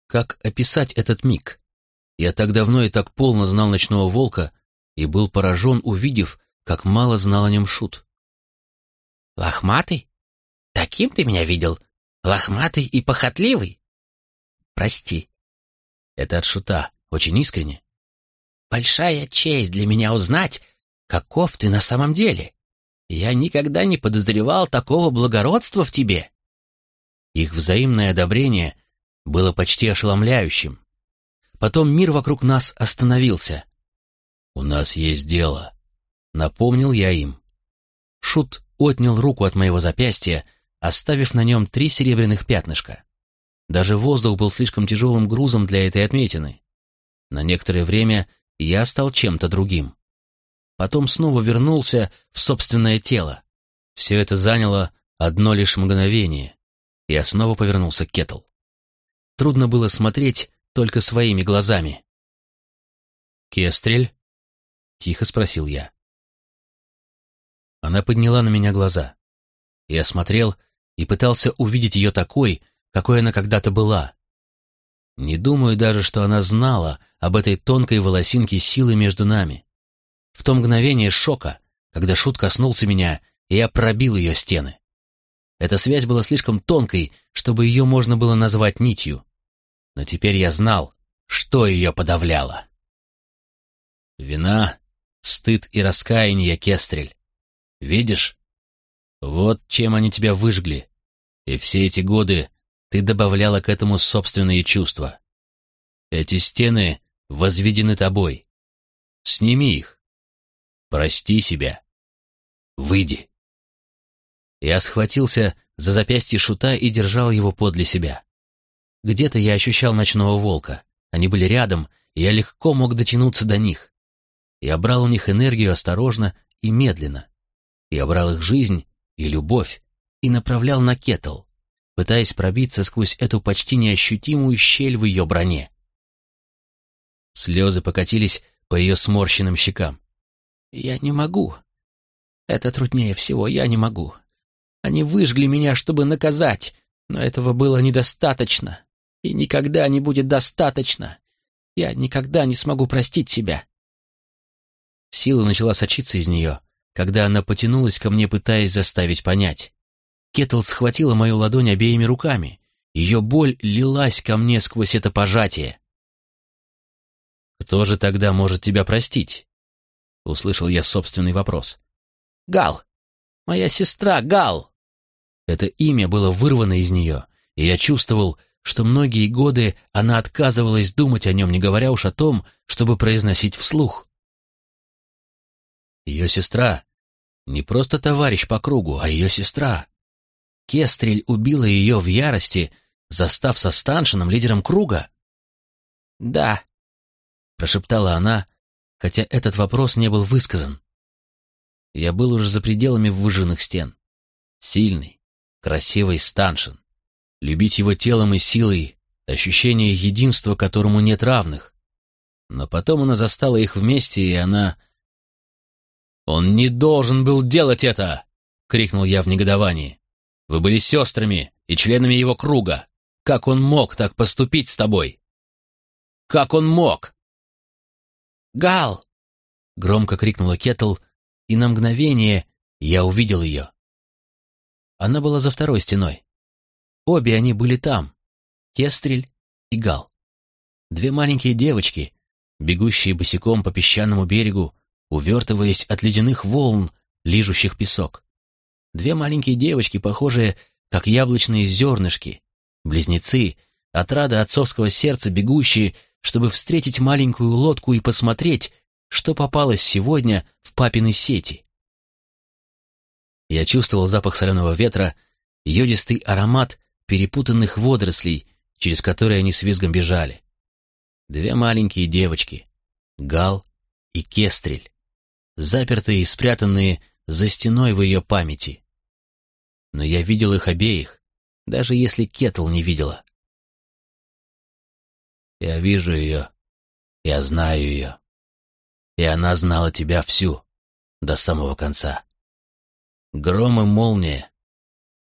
[SPEAKER 1] Как описать этот миг? Я так давно и так полно знал ночного волка и был поражен, увидев, как мало знал о нем Шут.
[SPEAKER 3] Лохматый? Таким ты меня видел? Лохматый и похотливый? Прости.
[SPEAKER 1] Это от Шута, очень искренне.
[SPEAKER 3] Большая честь для меня узнать, каков ты на самом деле. Я никогда не подозревал такого благородства в тебе.
[SPEAKER 1] Их взаимное одобрение было почти ошеломляющим. Потом мир вокруг нас остановился. «У нас есть дело», — напомнил я им. Шут отнял руку от моего запястья, оставив на нем три серебряных пятнышка. Даже воздух был слишком тяжелым грузом для этой отметины. На некоторое время я стал чем-то другим потом снова вернулся в собственное тело. Все это заняло одно лишь мгновение. Я снова повернулся к Кетл. Трудно было смотреть только своими глазами. «Кестрель?» — тихо спросил я. Она подняла на меня глаза. Я смотрел и пытался увидеть ее такой, какой она когда-то была. Не думаю даже, что она знала об этой тонкой волосинке силы между нами. В то мгновение шока когда Шут коснулся меня, и я пробил ее стены. Эта связь была слишком тонкой, чтобы ее можно было назвать нитью. Но теперь я знал, что ее подавляло. Вина, стыд и раскаяние, Кестрель. Видишь? Вот чем они тебя выжгли. И все эти годы ты добавляла к этому собственные чувства. Эти стены возведены тобой. Сними их. Прости себя. Выйди. Я схватился за запястье шута и держал его подле себя. Где-то я ощущал ночного волка. Они были рядом, и я легко мог дотянуться до них. Я брал у них энергию осторожно и медленно. Я брал их жизнь и любовь и направлял на кетл, пытаясь пробиться сквозь эту почти неощутимую щель в ее броне. Слезы покатились по ее сморщенным щекам. «Я не могу. Это труднее всего, я не могу. Они выжгли меня, чтобы наказать, но этого было недостаточно. И никогда не будет достаточно. Я никогда не смогу простить себя». Сила начала сочиться из нее, когда она потянулась ко мне, пытаясь заставить понять. Кетл схватила мою ладонь обеими руками. Ее боль лилась ко мне сквозь это пожатие. «Кто же тогда может тебя простить?» Услышал я собственный вопрос. «Гал! Моя сестра Гал!» Это имя было вырвано из нее, и я чувствовал, что многие годы она отказывалась думать о нем, не говоря уж о том, чтобы произносить вслух. Ее сестра не просто товарищ по кругу, а ее сестра. Кестрель убила ее в ярости, застав со Станшином лидером круга. «Да», — прошептала она, хотя этот вопрос не был высказан. Я был уже за пределами выжженных стен. Сильный, красивый Станшин. Любить его телом и силой, ощущение единства, которому нет равных. Но потом она застала их вместе, и она «Он не должен был делать это!» — крикнул я в негодовании. «Вы были сестрами и членами его круга. Как он мог так поступить с тобой? Как он мог?» «Гал!» — громко крикнула Кеттл, и на мгновение я увидел ее. Она была за второй стеной. Обе они были там, Кестрель и Гал. Две маленькие девочки, бегущие босиком по песчаному берегу, увертываясь от ледяных волн, лижущих песок. Две маленькие девочки, похожие, как яблочные зернышки, близнецы, отрада отцовского сердца, бегущие, чтобы встретить маленькую лодку и посмотреть, что попалось сегодня в папины сети. Я чувствовал запах соленого ветра, йодистый аромат перепутанных водорослей, через которые они с визгом бежали. Две маленькие девочки, Гал и Кестрель запертые и спрятанные за стеной в ее памяти. Но я видел их обеих, даже если Кетл не видела. Я вижу ее, я знаю ее. И она знала тебя всю, до самого конца. Гром и молния,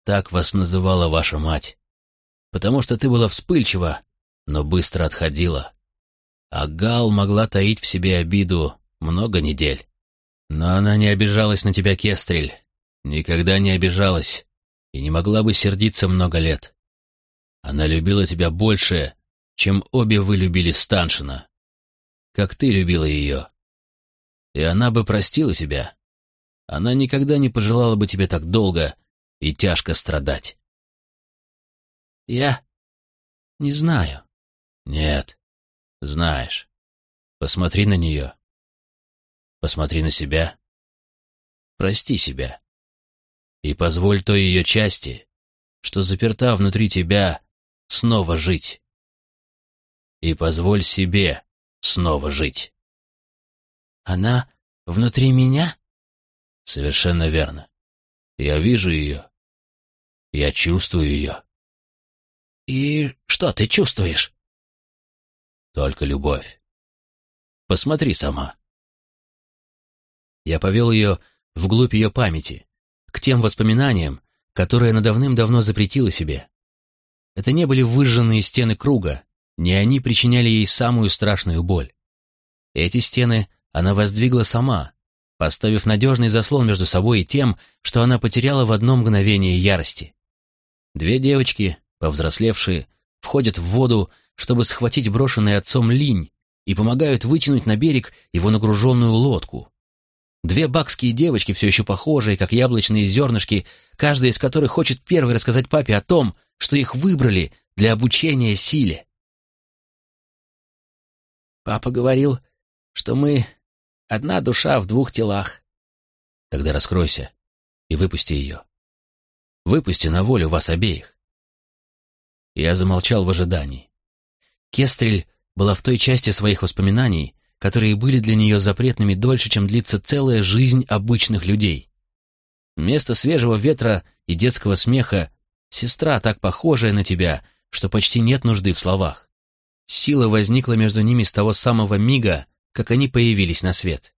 [SPEAKER 1] так вас называла ваша мать, потому что ты была вспыльчива, но быстро отходила. А Гал могла таить в себе обиду много недель. Но она не обижалась на тебя, Кестрель. Никогда не обижалась и не могла бы сердиться много лет. Она любила тебя больше, чем обе вы любили Станшина. Как ты любила ее. И она бы простила тебя. Она никогда не пожелала бы тебе так долго и тяжко страдать. Я не знаю. Нет, знаешь. Посмотри на нее. Посмотри на себя. Прости себя. И позволь той ее части, что заперта внутри тебя, снова жить. И позволь себе снова жить. Она внутри меня? Совершенно верно. Я вижу ее. Я чувствую ее. И что ты чувствуешь? Только любовь. Посмотри сама. Я повел ее вглубь ее памяти, к тем воспоминаниям, которые она давным-давно запретила себе. Это не были выжженные стены круга, не они причиняли ей самую страшную боль. Эти стены она воздвигла сама, поставив надежный заслон между собой и тем, что она потеряла в одно мгновение ярости. Две девочки, повзрослевшие, входят в воду, чтобы схватить брошенный отцом линь, и помогают вытянуть на берег его нагруженную лодку. Две бакские девочки, все еще похожие, как яблочные зернышки, каждая из которых хочет первой рассказать папе о том, что их выбрали для обучения силе. Папа говорил, что мы одна душа в двух телах. Тогда раскройся и выпусти ее. Выпусти на волю вас обеих. Я замолчал в ожидании. Кестрель была в той части своих воспоминаний, которые были для нее запретными дольше, чем длится целая жизнь обычных людей. Вместо свежего ветра и детского смеха сестра так похожая на тебя, что почти нет нужды в словах. Сила возникла между ними с того самого мига, как они появились на свет.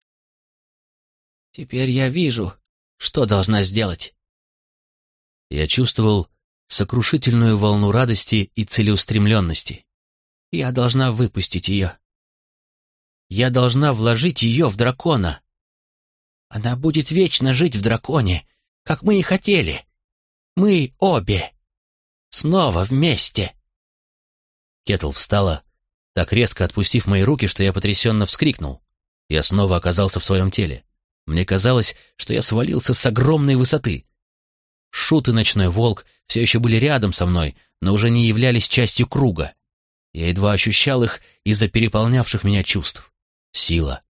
[SPEAKER 1] «Теперь я вижу, что должна сделать». Я чувствовал сокрушительную волну радости и целеустремленности. Я должна выпустить ее. Я должна вложить ее в дракона. Она будет вечно жить в драконе, как мы и хотели. Мы обе. Снова вместе. Кетл встала, так резко отпустив мои руки, что я потрясенно вскрикнул. Я снова оказался в своем теле. Мне казалось, что я свалился с огромной высоты. Шут и ночной волк все еще были рядом со мной, но уже не являлись частью круга. Я едва ощущал их из-за переполнявших меня чувств. Сила,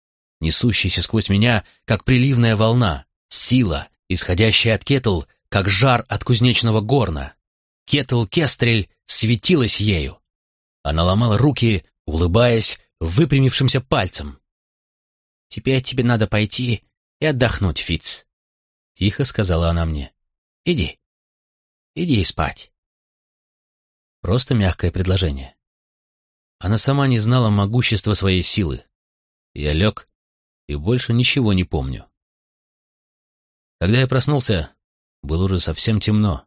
[SPEAKER 1] несущаяся сквозь меня, как приливная волна. Сила, исходящая от кетл, как жар от кузнечного горна. Кетл Кестрель светилась ею. Она ломала руки, улыбаясь выпрямившимся пальцем. «Теперь тебе надо пойти и отдохнуть, Фиц», — тихо сказала она мне. «Иди, иди спать». Просто мягкое предложение. Она сама не знала могущества своей силы. Я лег и больше ничего не помню. Когда я проснулся, было уже совсем темно.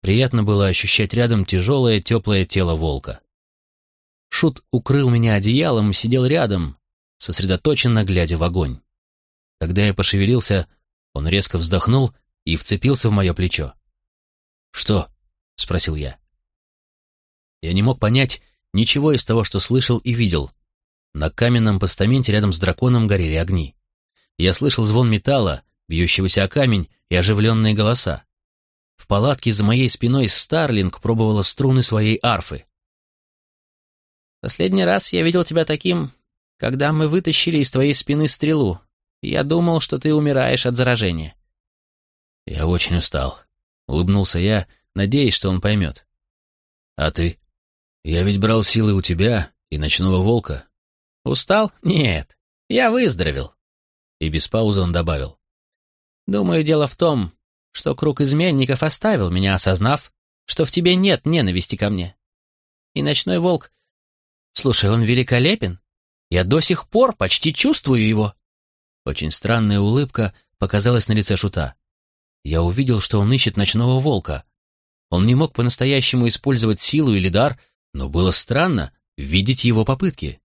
[SPEAKER 1] Приятно было ощущать рядом тяжелое теплое тело волка. Шут укрыл меня одеялом и сидел рядом, сосредоточенно глядя в огонь. Когда я пошевелился, он резко вздохнул и вцепился в мое плечо. «Что?» — спросил я. Я не мог понять ничего из того, что слышал и видел. На каменном постаменте рядом с драконом горели огни. Я слышал звон металла, бьющегося о камень, и оживленные голоса. В палатке за моей спиной Старлинг пробовала струны своей арфы. «Последний раз я видел тебя таким, когда мы вытащили из твоей спины стрелу. Я думал, что ты умираешь от заражения». «Я очень устал», — улыбнулся я, надеясь, что он поймет. «А ты? Я ведь брал силы у тебя и ночного волка». «Устал? Нет, я выздоровел». И без паузы он добавил. «Думаю, дело в том, что круг изменников оставил меня, осознав, что в тебе нет ненависти ко мне. И ночной волк... Слушай, он великолепен. Я до сих пор почти чувствую его. Очень странная улыбка показалась на лице Шута. Я увидел, что он ищет ночного волка. Он не мог по-настоящему использовать силу или дар, но было странно видеть его попытки.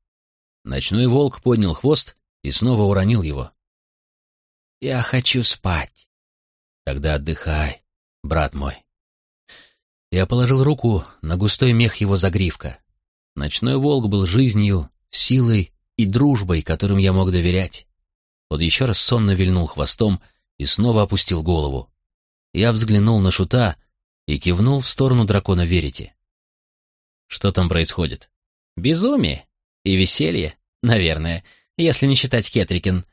[SPEAKER 1] Ночной волк поднял хвост и снова уронил его. «Я хочу спать», Тогда отдыхай, брат мой. Я положил руку на густой мех его загривка. Ночной волк был жизнью, силой и дружбой, которым я мог доверять. Он еще раз сонно вильнул хвостом и снова опустил голову. Я взглянул на шута и кивнул в сторону дракона Верите. Что там происходит? Безумие и веселье, наверное, если не считать Кетрикин.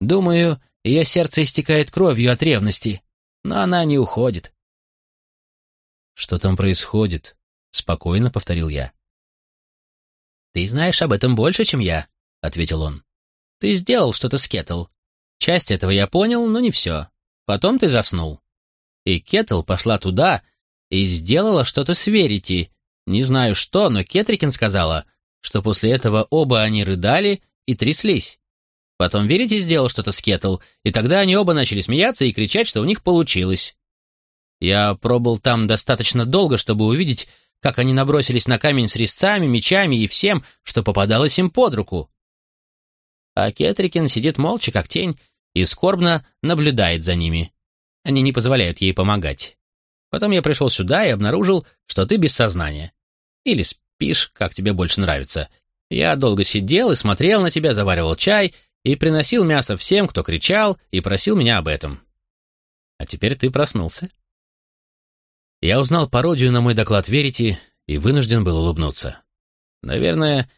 [SPEAKER 1] Думаю, ее сердце истекает кровью от ревности но она не уходит. «Что там происходит?» — спокойно повторил я. «Ты знаешь об этом больше, чем я», — ответил он. «Ты сделал что-то с Кетл. Часть этого я понял, но не все. Потом ты заснул. И Кетл пошла туда и сделала что-то с Верити. Не знаю что, но Кетрикин сказала, что после этого оба они рыдали и тряслись. Потом Верите сделал что-то с Кетл, и тогда они оба начали смеяться и кричать, что у них получилось. Я пробыл там достаточно долго, чтобы увидеть, как они набросились на камень с резцами, мечами и всем, что попадалось им под руку. А Кетрикин сидит молча, как тень,
[SPEAKER 3] и скорбно наблюдает за ними. Они не позволяют ей помогать. Потом я пришел сюда и обнаружил, что ты без сознания. Или спишь, как тебе больше нравится. Я долго сидел и смотрел на тебя, заваривал чай и приносил мясо всем, кто кричал и просил меня об этом. А теперь ты проснулся. Я узнал пародию на мой доклад «Верите» и вынужден был улыбнуться. Наверное,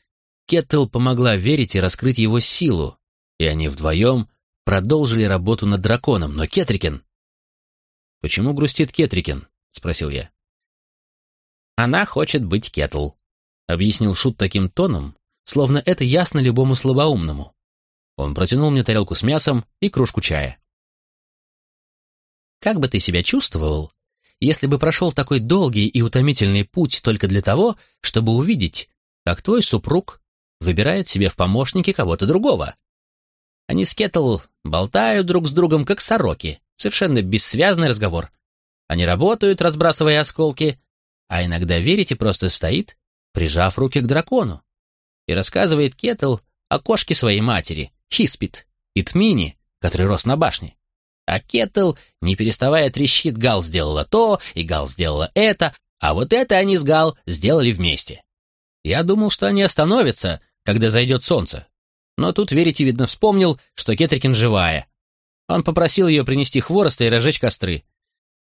[SPEAKER 3] Кеттл помогла Верите раскрыть его силу, и они вдвоем продолжили работу над драконом, но Кетрикен... «Почему грустит Кетрикен?» — спросил я. «Она хочет быть Кетл», — объяснил Шут таким тоном, словно это ясно любому слабоумному. Он протянул мне тарелку с мясом и кружку чая. «Как бы ты себя чувствовал, если бы прошел такой долгий и утомительный путь только для того, чтобы увидеть, как твой супруг выбирает себе в помощники кого-то другого?» Они с Кетл болтают друг с другом, как сороки. Совершенно бессвязный разговор. Они работают, разбрасывая осколки, а иногда, верите, просто стоит, прижав руки к дракону, и рассказывает Кетл о кошке своей матери, Хиспит, и Тмини, который рос на башне. А Кетл, не переставая, трещит, Гал сделала то, и Гал сделала это, а вот это они с Гал сделали вместе. Я думал, что они остановятся, когда зайдет солнце. Но тут, верите, видно, вспомнил, что Кетрикин живая. Он попросил ее принести хвороста и разжечь костры.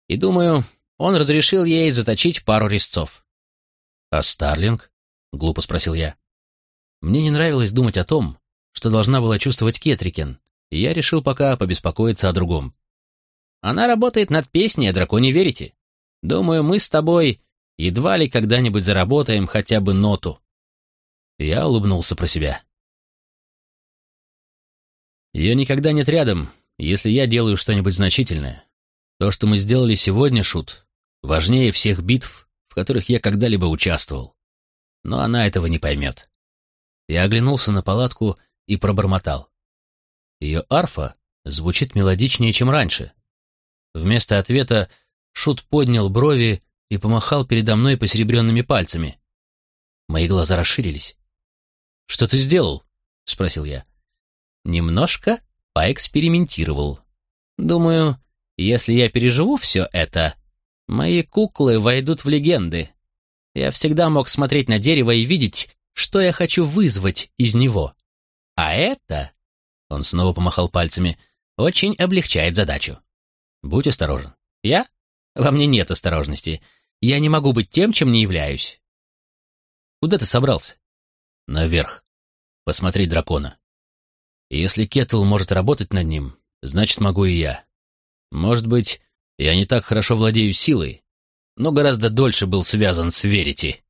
[SPEAKER 3] И, думаю, он разрешил ей заточить пару резцов. «А Старлинг?» — глупо спросил я. Мне не нравилось думать о том, что должна была чувствовать Кетрикен, и я решил пока побеспокоиться о другом. «Она работает над песней о драконе, верите? Думаю, мы с тобой едва ли когда-нибудь заработаем хотя бы ноту». Я улыбнулся про себя. Ее никогда нет рядом, если я делаю что-нибудь значительное. То, что мы сделали сегодня, Шут, важнее всех битв, которых я когда-либо участвовал. Но она этого не поймет. Я оглянулся на палатку и пробормотал. Ее арфа звучит мелодичнее, чем раньше. Вместо ответа Шут поднял брови и помахал передо мной посеребренными пальцами. Мои глаза расширились. «Что ты сделал?» — спросил я. «Немножко поэкспериментировал. Думаю, если я переживу все это, мои куклы войдут в легенды. Я всегда мог смотреть на дерево и видеть, что я хочу вызвать из него. А это, он снова помахал пальцами, очень облегчает задачу. Будь осторожен. Я? Во мне нет осторожности. Я не могу быть тем, чем не являюсь. Куда ты собрался? Наверх. Посмотреть дракона. Если Кетл может работать над ним, значит, могу и я. Может быть, я не так хорошо владею силой, но гораздо дольше был связан с Верити.